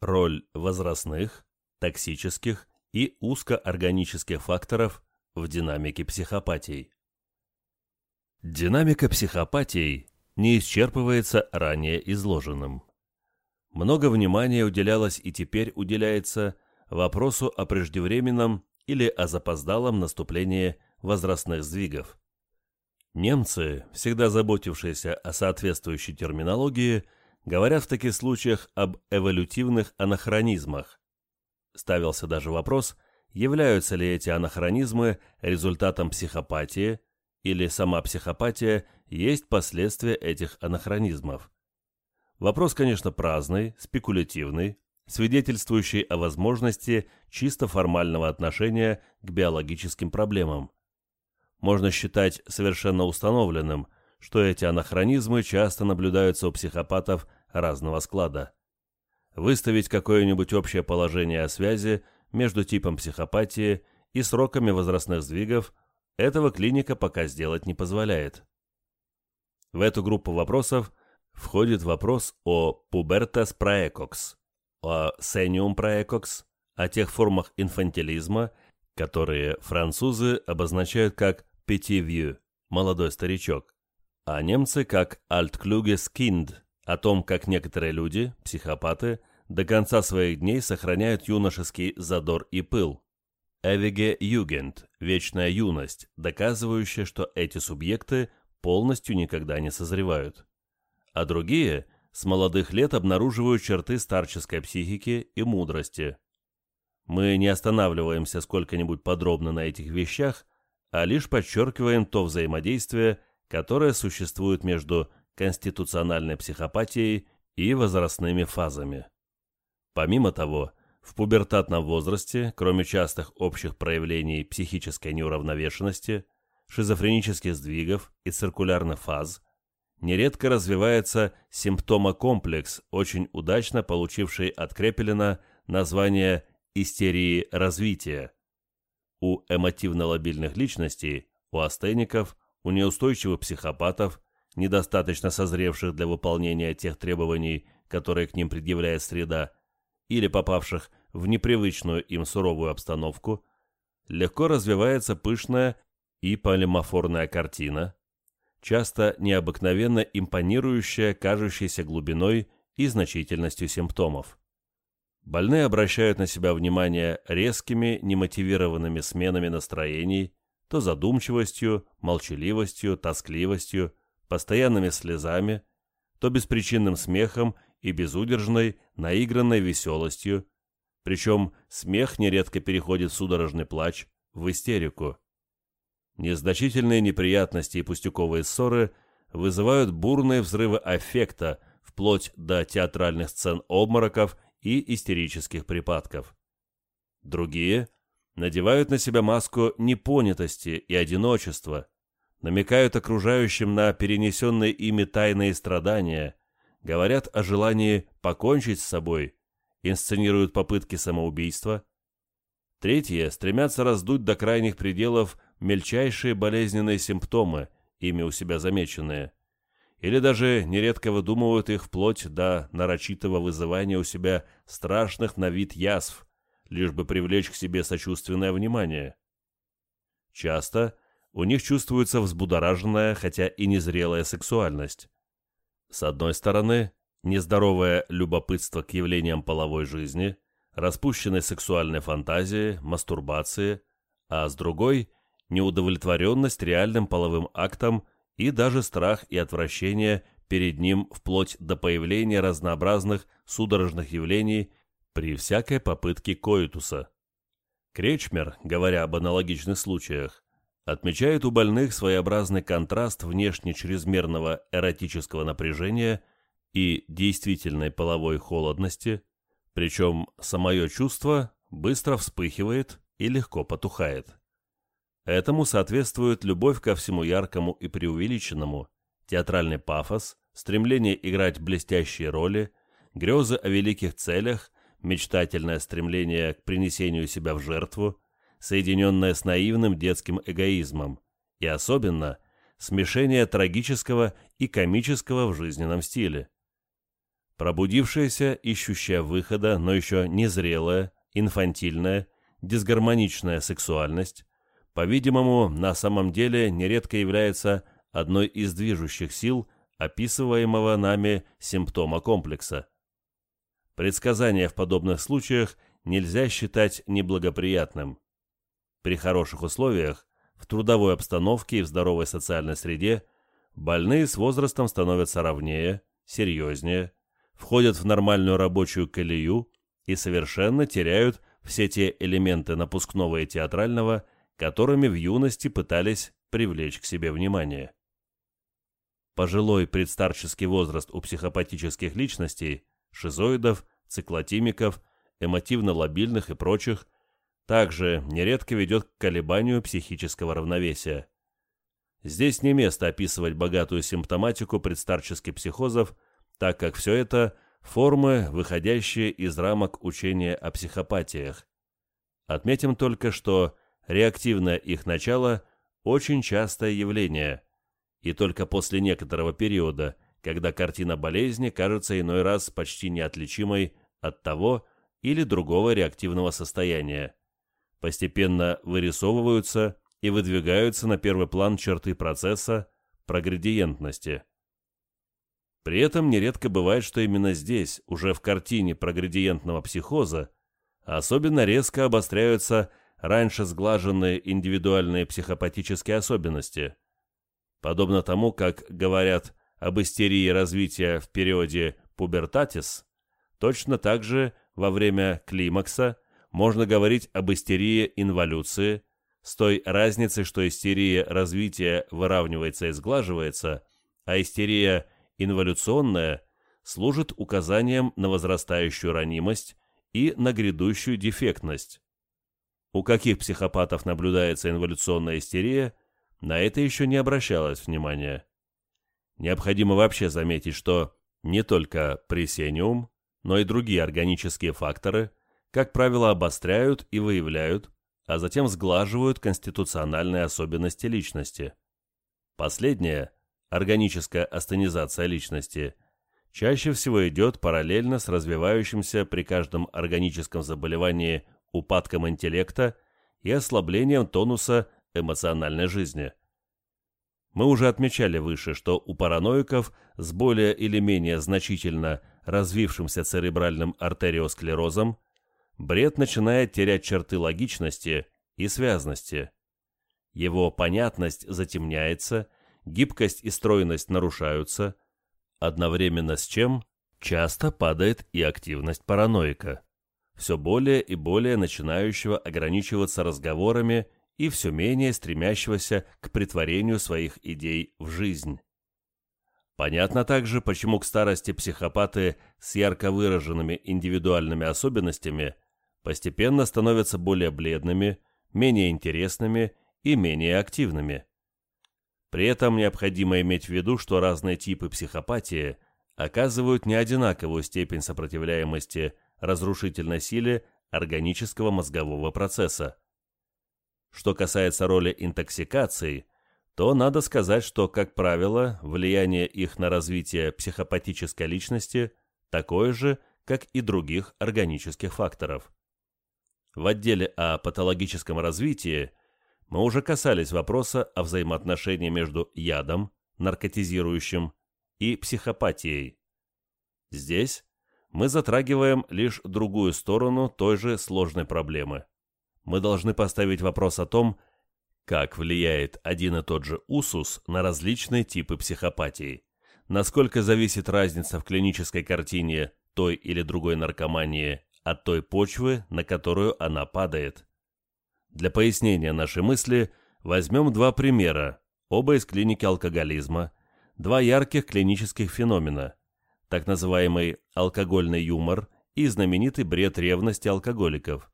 Роль возрастных, токсических и узкоорганических факторов в динамике психопатий. Динамика психопатий не исчерпывается ранее изложенным. Много внимания уделялось и теперь уделяется вопросу о преждевременном или о запоздалом наступлении возрастных сдвигов. Немцы, всегда заботившиеся о соответствующей терминологии, говорят в таких случаях об эволютивных анахронизмах. Ставился даже вопрос, являются ли эти анахронизмы результатом психопатии, или сама психопатия есть последствия этих анахронизмов. Вопрос, конечно, праздный, спекулятивный, свидетельствующий о возможности чисто формального отношения к биологическим проблемам. Можно считать совершенно установленным, что эти анахронизмы часто наблюдаются у психопатов разного склада. Выставить какое-нибудь общее положение о связи между типом психопатии и сроками возрастных сдвигов этого клиника пока сделать не позволяет. В эту группу вопросов входит вопрос о pubertas praecox, о senium praecox, о тех формах инфантилизма, которые французы обозначают как petit vieux, молодой старичок, а немцы как altkluges kind, о том, как некоторые люди, психопаты, до конца своих дней сохраняют юношеский задор и пыл. Эвиге югент, вечная юность, доказывающая, что эти субъекты полностью никогда не созревают. А другие с молодых лет обнаруживают черты старческой психики и мудрости. Мы не останавливаемся сколько-нибудь подробно на этих вещах, а лишь подчеркиваем то взаимодействие, которое существует между конституциональной психопатией и возрастными фазами. Помимо того, в пубертатном возрасте, кроме частых общих проявлений психической неуравновешенности, шизофренических сдвигов и циркулярных фаз, нередко развивается симптомокомплекс, очень удачно получивший от Крепелина название истерии развития. У эмотивно-лобильных личностей, у астеников, у неустойчивых психопатов, недостаточно созревших для выполнения тех требований, которые к ним предъявляет среда, или попавших в непривычную им суровую обстановку, легко развивается пышная и полиморфорная картина, часто необыкновенно импонирующая кажущейся глубиной и значительностью симптомов. Больные обращают на себя внимание резкими, немотивированными сменами настроений, то задумчивостью, молчаливостью, тоскливостью, постоянными слезами, то беспричинным смехом и безудержной, наигранной веселостью, причем смех нередко переходит в судорожный плач, в истерику. Незначительные неприятности и пустяковые ссоры вызывают бурные взрывы аффекта, вплоть до театральных сцен обмороков и истерических припадков. Другие надевают на себя маску непонятости и одиночества, намекают окружающим на перенесенные ими тайные страдания, говорят о желании покончить с собой, инсценируют попытки самоубийства. Третьи стремятся раздуть до крайних пределов мельчайшие болезненные симптомы, ими у себя замеченные, или даже нередко выдумывают их вплоть до нарочитого вызывания у себя страшных на вид язв, лишь бы привлечь к себе сочувственное внимание. Часто у них чувствуется взбудораженная, хотя и незрелая сексуальность. С одной стороны, нездоровое любопытство к явлениям половой жизни, распущенной сексуальной фантазии, мастурбации, а с другой – неудовлетворенность реальным половым актом и даже страх и отвращение перед ним вплоть до появления разнообразных судорожных явлений при всякой попытке коитуса. Кречмер, говоря об аналогичных случаях, отмечает у больных своеобразный контраст внешне чрезмерного эротического напряжения и действительной половой холодности, причем самое чувство быстро вспыхивает и легко потухает. Этому соответствует любовь ко всему яркому и преувеличенному, театральный пафос, стремление играть блестящие роли, грезы о великих целях, мечтательное стремление к принесению себя в жертву, соединенное с наивным детским эгоизмом, и особенно смешение трагического и комического в жизненном стиле. Пробудившаяся, ищущая выхода, но еще незрелая, инфантильная, дисгармоничная сексуальность, по-видимому, на самом деле нередко является одной из движущих сил описываемого нами симптома комплекса. Предсказание в подобных случаях нельзя считать неблагоприятным. При хороших условиях, в трудовой обстановке и в здоровой социальной среде, больные с возрастом становятся ровнее, серьезнее, входят в нормальную рабочую колею и совершенно теряют все те элементы напускного и театрального, которыми в юности пытались привлечь к себе внимание. Пожилой предстарческий возраст у психопатических личностей, шизоидов, циклотимиков, эмотивно-лобильных и прочих, также нередко ведет к колебанию психического равновесия. Здесь не место описывать богатую симптоматику предстарческих психозов, так как все это – формы, выходящие из рамок учения о психопатиях. Отметим только, что реактивное их начало – очень частое явление, и только после некоторого периода, когда картина болезни кажется иной раз почти неотличимой от того или другого реактивного состояния, постепенно вырисовываются и выдвигаются на первый план черты процесса прогредиентности. При этом нередко бывает, что именно здесь, уже в картине прогредиентного психоза, особенно резко обостряются раньше сглаженные индивидуальные психопатические особенности. Подобно тому, как говорят об истерии развития в периоде пубертатис, точно так же во время климакса можно говорить об истерии инволюции, с той разницей, что истерия развития выравнивается и сглаживается, а истерия инволюционная служит указанием на возрастающую ранимость и на грядущую дефектность. У каких психопатов наблюдается инволюционная истерия, на это еще не обращалось внимания. Необходимо вообще заметить, что не только пресениум, но и другие органические факторы, как правило, обостряют и выявляют, а затем сглаживают конституциональные особенности личности. Последняя, органическая астенизация личности, чаще всего идет параллельно с развивающимся при каждом органическом заболевании упадком интеллекта и ослаблением тонуса эмоциональной жизни. Мы уже отмечали выше, что у параноиков с более или менее значительно развившимся церебральным артериосклерозом бред начинает терять черты логичности и связности. Его понятность затемняется, гибкость и стройность нарушаются, одновременно с чем часто падает и активность параноика все более и более начинающего ограничиваться разговорами и все менее стремящегося к притворению своих идей в жизнь. Понятно также, почему к старости психопаты с ярко выраженными индивидуальными особенностями постепенно становятся более бледными, менее интересными и менее активными. При этом необходимо иметь в виду, что разные типы психопатии оказывают не одинаковую степень сопротивляемости разрушительной силе органического мозгового процесса. Что касается роли интоксикации, то надо сказать, что, как правило, влияние их на развитие психопатической личности такое же, как и других органических факторов. В отделе о патологическом развитии мы уже касались вопроса о взаимоотношении между ядом, наркотизирующим, и психопатией. Здесь мы затрагиваем лишь другую сторону той же сложной проблемы. Мы должны поставить вопрос о том, как влияет один и тот же усус на различные типы психопатии, насколько зависит разница в клинической картине той или другой наркомании от той почвы, на которую она падает. Для пояснения нашей мысли возьмем два примера, оба из клиники алкоголизма, два ярких клинических феномена – так называемый алкогольный юмор и знаменитый бред ревности алкоголиков.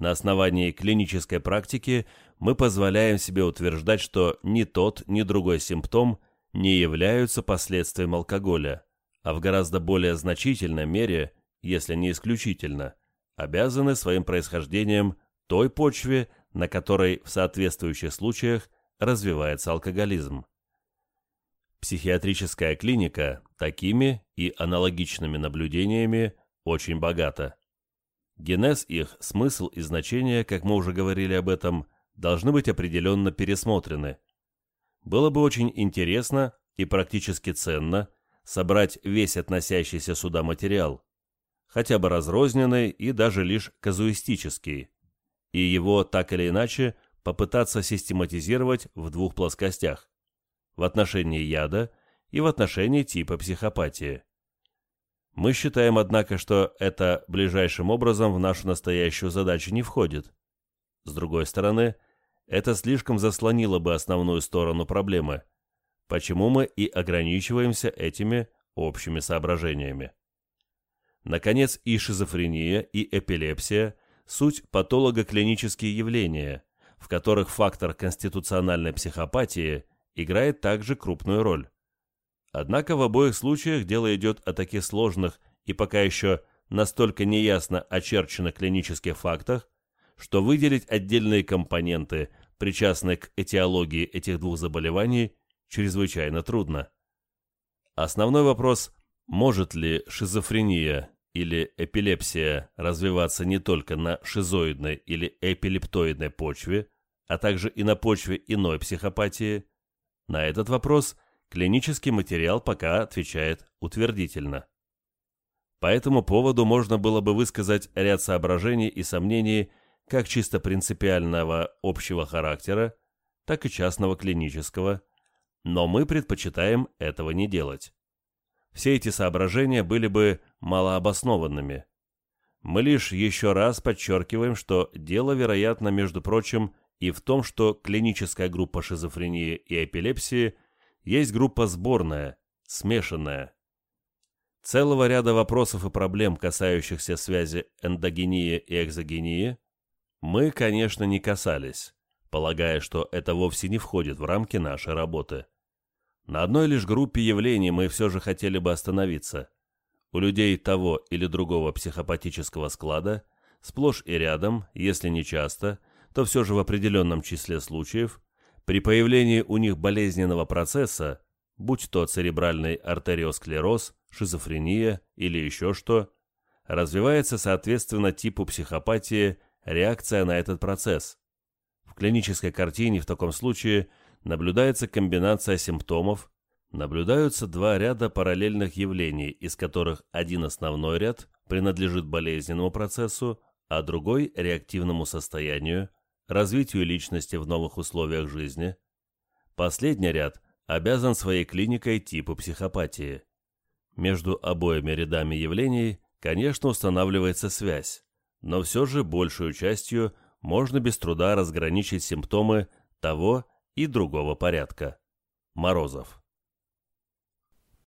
На основании клинической практики мы позволяем себе утверждать, что ни тот, ни другой симптом не являются последствием алкоголя, а в гораздо более значительной мере, если не исключительно, обязаны своим происхождением той почве, на которой в соответствующих случаях развивается алкоголизм. Психиатрическая клиника такими и аналогичными наблюдениями очень богата. Генез их, смысл и значение, как мы уже говорили об этом, должны быть определенно пересмотрены. Было бы очень интересно и практически ценно собрать весь относящийся сюда материал, хотя бы разрозненный и даже лишь казуистический, и его так или иначе попытаться систематизировать в двух плоскостях в отношении яда и в отношении типа психопатии. Мы считаем, однако, что это ближайшим образом в нашу настоящую задачу не входит. С другой стороны, это слишком заслонило бы основную сторону проблемы, почему мы и ограничиваемся этими общими соображениями. Наконец, и шизофрения, и эпилепсия – суть патологоклинические явления, в которых фактор конституциональной психопатии играет также крупную роль. Однако в обоих случаях дело идет о таких сложных и пока еще настолько неясно очерченных клинических фактах, что выделить отдельные компоненты, причастные к этиологии этих двух заболеваний, чрезвычайно трудно. Основной вопрос – может ли шизофрения или эпилепсия развиваться не только на шизоидной или эпилептоидной почве, а также и на почве иной психопатии, на этот вопрос клинический материал пока отвечает утвердительно. По этому поводу можно было бы высказать ряд соображений и сомнений как чисто принципиального общего характера, так и частного клинического, но мы предпочитаем этого не делать. Все эти соображения были бы малообоснованными. Мы лишь еще раз подчеркиваем, что дело, вероятно, между прочим, и в том, что клиническая группа шизофрении и эпилепсии есть группа сборная, смешанная. Целого ряда вопросов и проблем, касающихся связи эндогении и экзогении, мы, конечно, не касались, полагая, что это вовсе не входит в рамки нашей работы. На одной лишь группе явлений мы все же хотели бы остановиться. У людей того или другого психопатического склада сплошь и рядом, если не часто – то все же в определенном числе случаев, при появлении у них болезненного процесса, будь то церебральный артериосклероз, шизофрения или еще что, развивается соответственно типу психопатии реакция на этот процесс. В клинической картине в таком случае наблюдается комбинация симптомов, наблюдаются два ряда параллельных явлений, из которых один основной ряд принадлежит болезненному процессу, а другой – реактивному состоянию, развитию личности в новых условиях жизни. Последний ряд обязан своей клиникой типу психопатии. Между обоими рядами явлений, конечно, устанавливается связь, но все же большую частью можно без труда разграничить симптомы того и другого порядка. Морозов.